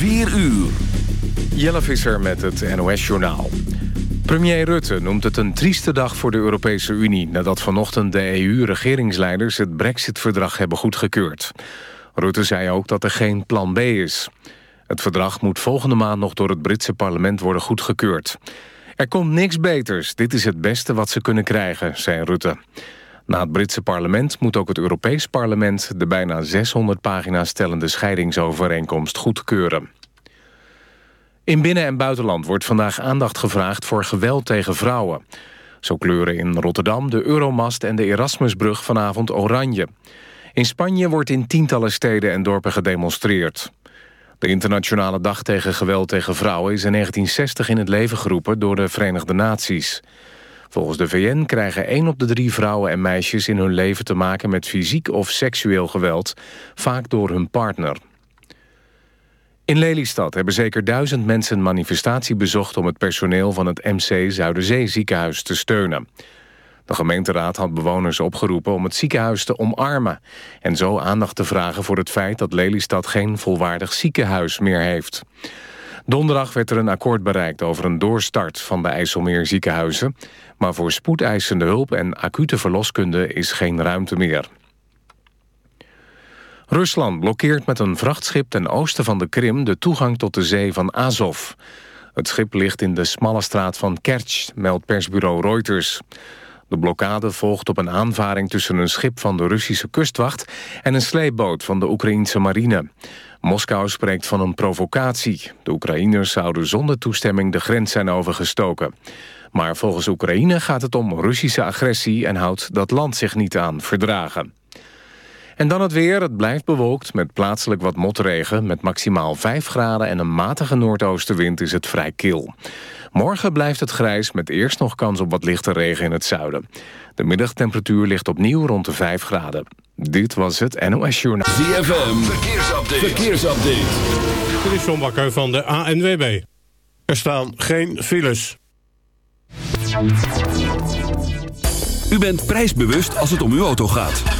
4 uur. Jelle Visser met het NOS-journaal. Premier Rutte noemt het een trieste dag voor de Europese Unie... nadat vanochtend de EU-regeringsleiders het brexit-verdrag hebben goedgekeurd. Rutte zei ook dat er geen plan B is. Het verdrag moet volgende maand nog door het Britse parlement worden goedgekeurd. Er komt niks beters, dit is het beste wat ze kunnen krijgen, zei Rutte. Na het Britse parlement moet ook het Europees parlement... de bijna 600 pagina's tellende scheidingsovereenkomst goedkeuren. In binnen- en buitenland wordt vandaag aandacht gevraagd... voor geweld tegen vrouwen. Zo kleuren in Rotterdam de Euromast en de Erasmusbrug vanavond oranje. In Spanje wordt in tientallen steden en dorpen gedemonstreerd. De Internationale Dag tegen Geweld tegen Vrouwen... is in 1960 in het leven geroepen door de Verenigde Naties... Volgens de VN krijgen 1 op de drie vrouwen en meisjes in hun leven te maken met fysiek of seksueel geweld, vaak door hun partner. In Lelystad hebben zeker duizend mensen een manifestatie bezocht om het personeel van het MC Zuiderzee ziekenhuis te steunen. De gemeenteraad had bewoners opgeroepen om het ziekenhuis te omarmen... en zo aandacht te vragen voor het feit dat Lelystad geen volwaardig ziekenhuis meer heeft. Donderdag werd er een akkoord bereikt over een doorstart van de IJsselmeer ziekenhuizen... maar voor spoedeisende hulp en acute verloskunde is geen ruimte meer. Rusland blokkeert met een vrachtschip ten oosten van de Krim... de toegang tot de zee van Azov. Het schip ligt in de smalle straat van Kerch, meldt persbureau Reuters. De blokkade volgt op een aanvaring tussen een schip van de Russische kustwacht... en een sleepboot van de Oekraïense marine. Moskou spreekt van een provocatie. De Oekraïners zouden zonder toestemming de grens zijn overgestoken. Maar volgens Oekraïne gaat het om Russische agressie... en houdt dat land zich niet aan verdragen. En dan het weer. Het blijft bewolkt met plaatselijk wat motregen. Met maximaal 5 graden en een matige noordoostenwind is het vrij kil. Morgen blijft het grijs met eerst nog kans op wat lichte regen in het zuiden. De middagtemperatuur ligt opnieuw rond de 5 graden. Dit was het NOS Journaal. ZFM, verkeersupdate. verkeersupdate. Dit is John Bakker van de ANWB. Er staan geen files. U bent prijsbewust als het om uw auto gaat.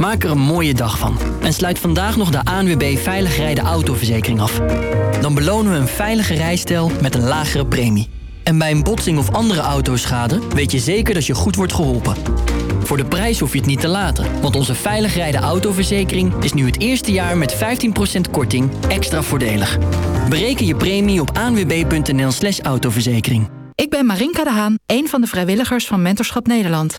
Maak er een mooie dag van. En sluit vandaag nog de ANWB Veilig Rijden Autoverzekering af. Dan belonen we een veilige rijstijl met een lagere premie. En bij een botsing of andere autoschade weet je zeker dat je goed wordt geholpen. Voor de prijs hoef je het niet te laten. Want onze Veilig Rijden Autoverzekering is nu het eerste jaar met 15% korting extra voordelig. Bereken je premie op anwb.nl slash autoverzekering. Ik ben Marinka de Haan, een van de vrijwilligers van Mentorschap Nederland.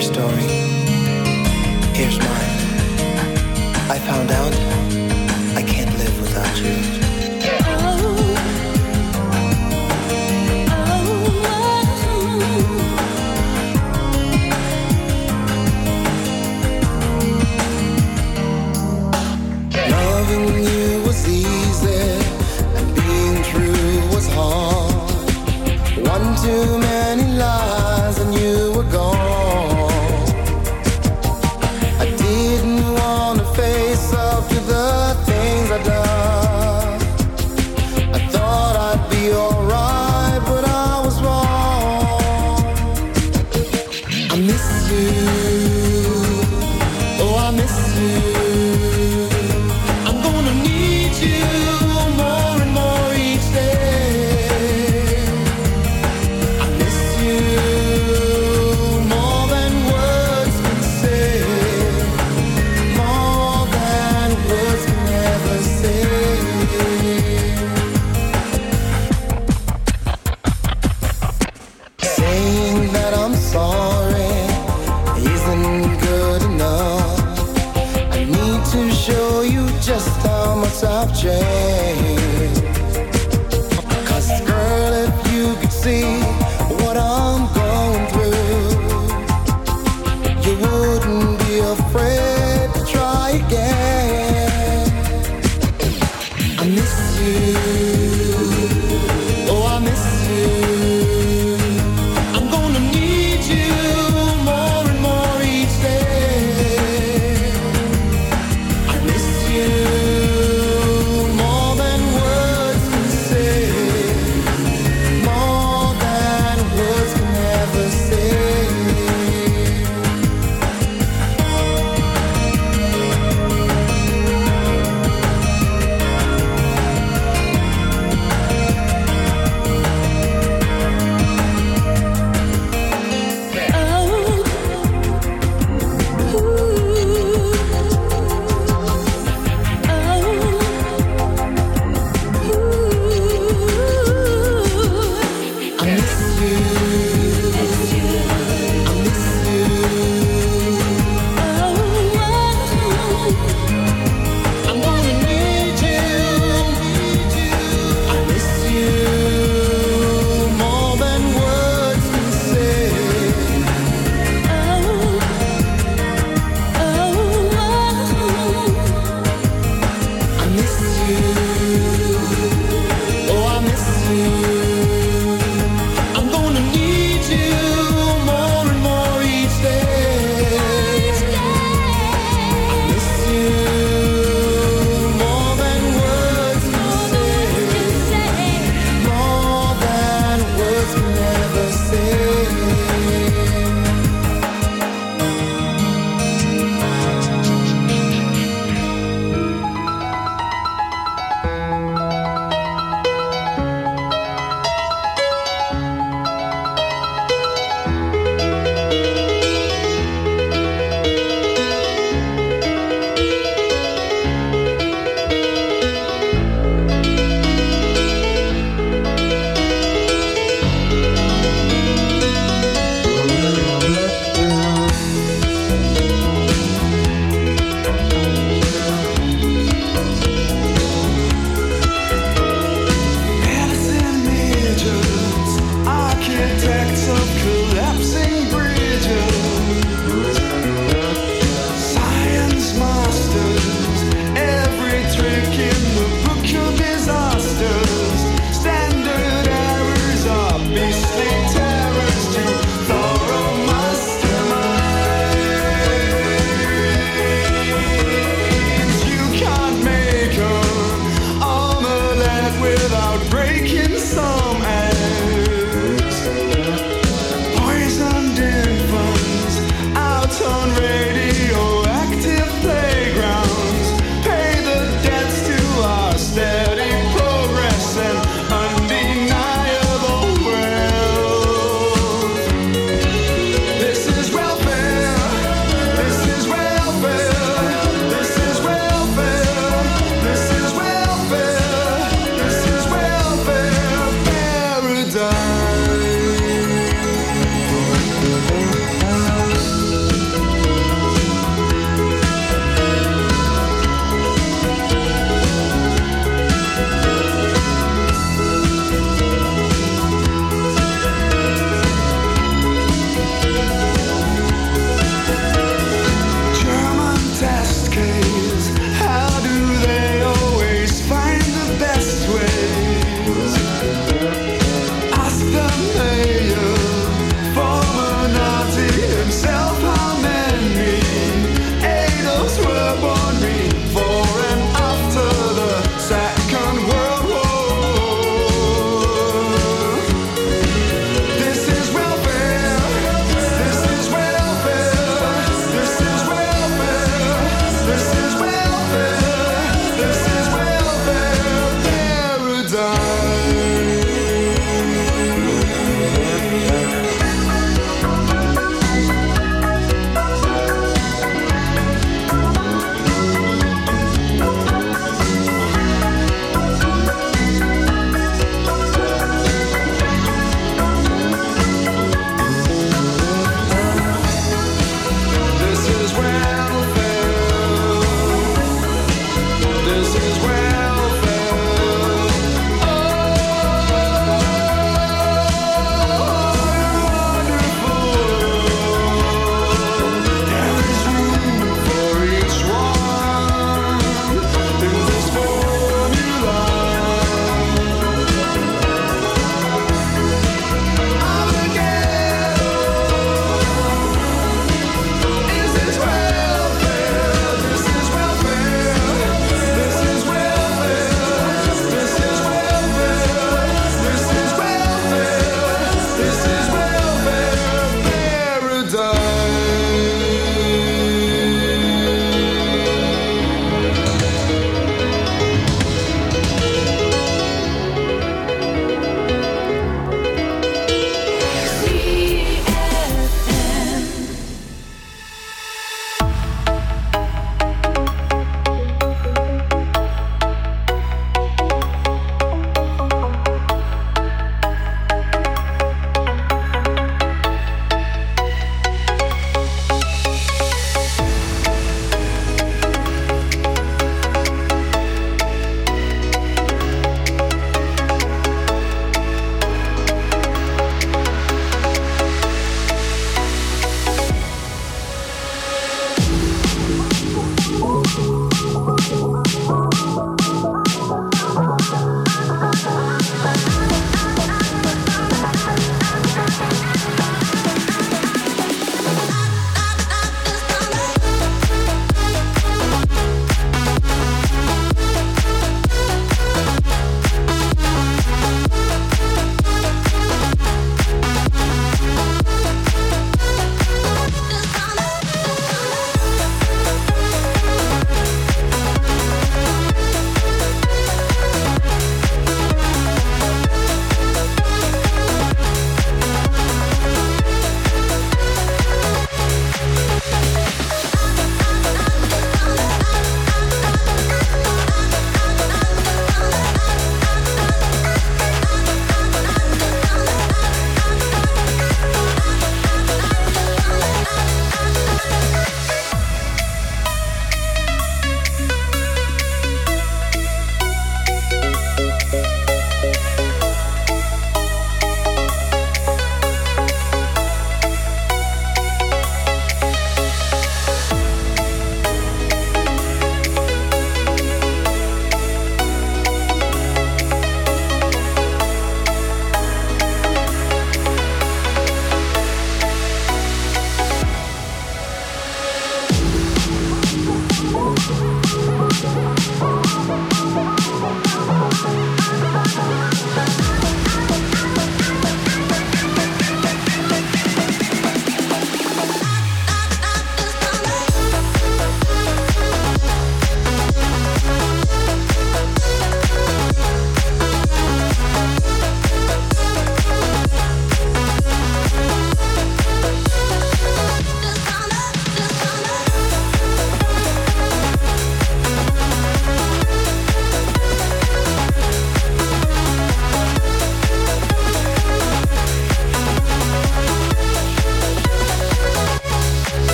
Story. Here's mine. I found out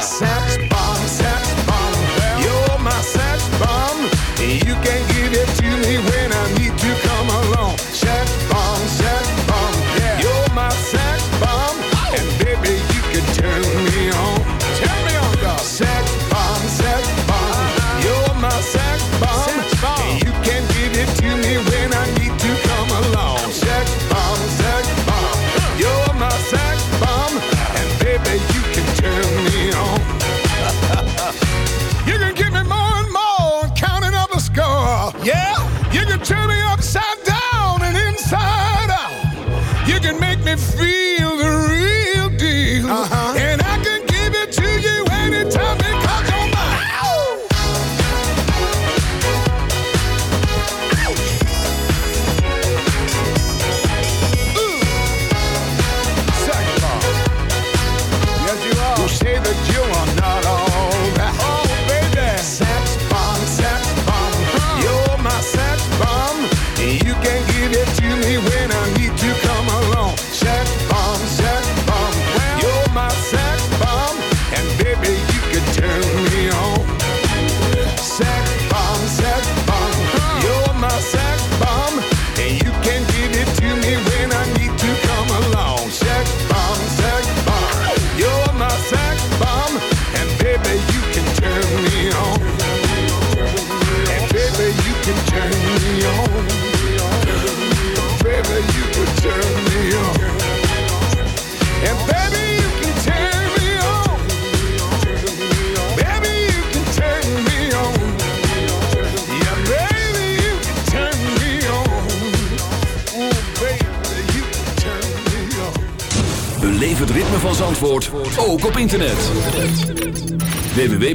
Sex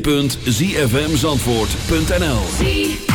www.zfmzandvoort.nl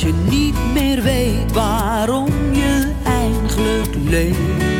je niet meer weet waarom je eigenlijk leeft.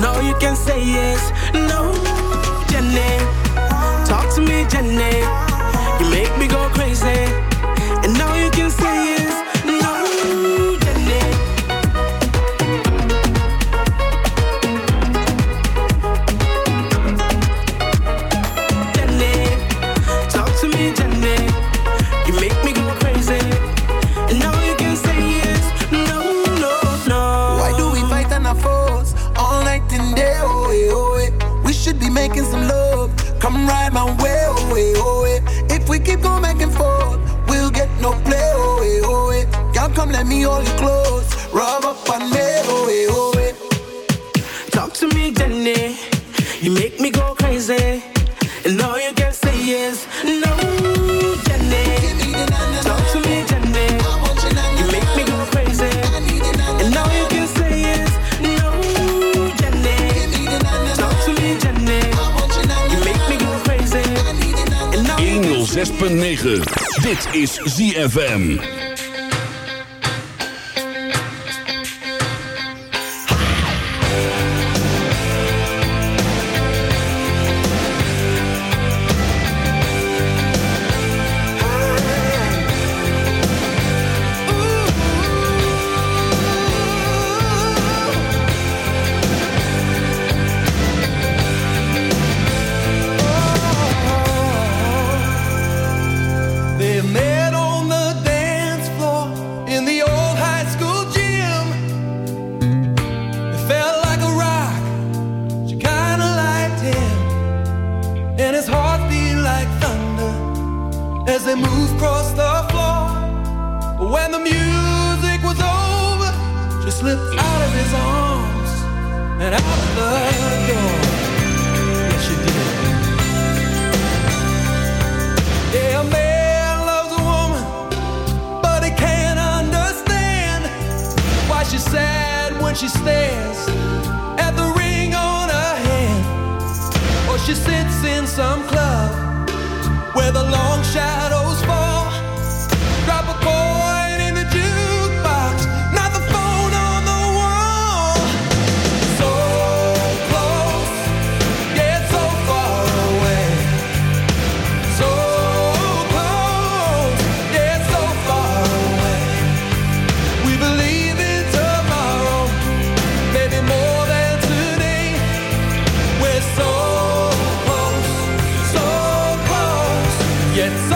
No, you can say yes. No, Jenny. Talk to me, Jenny. 106.9. Dit is ZFM. jetzt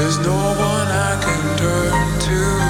There's no one I can turn to.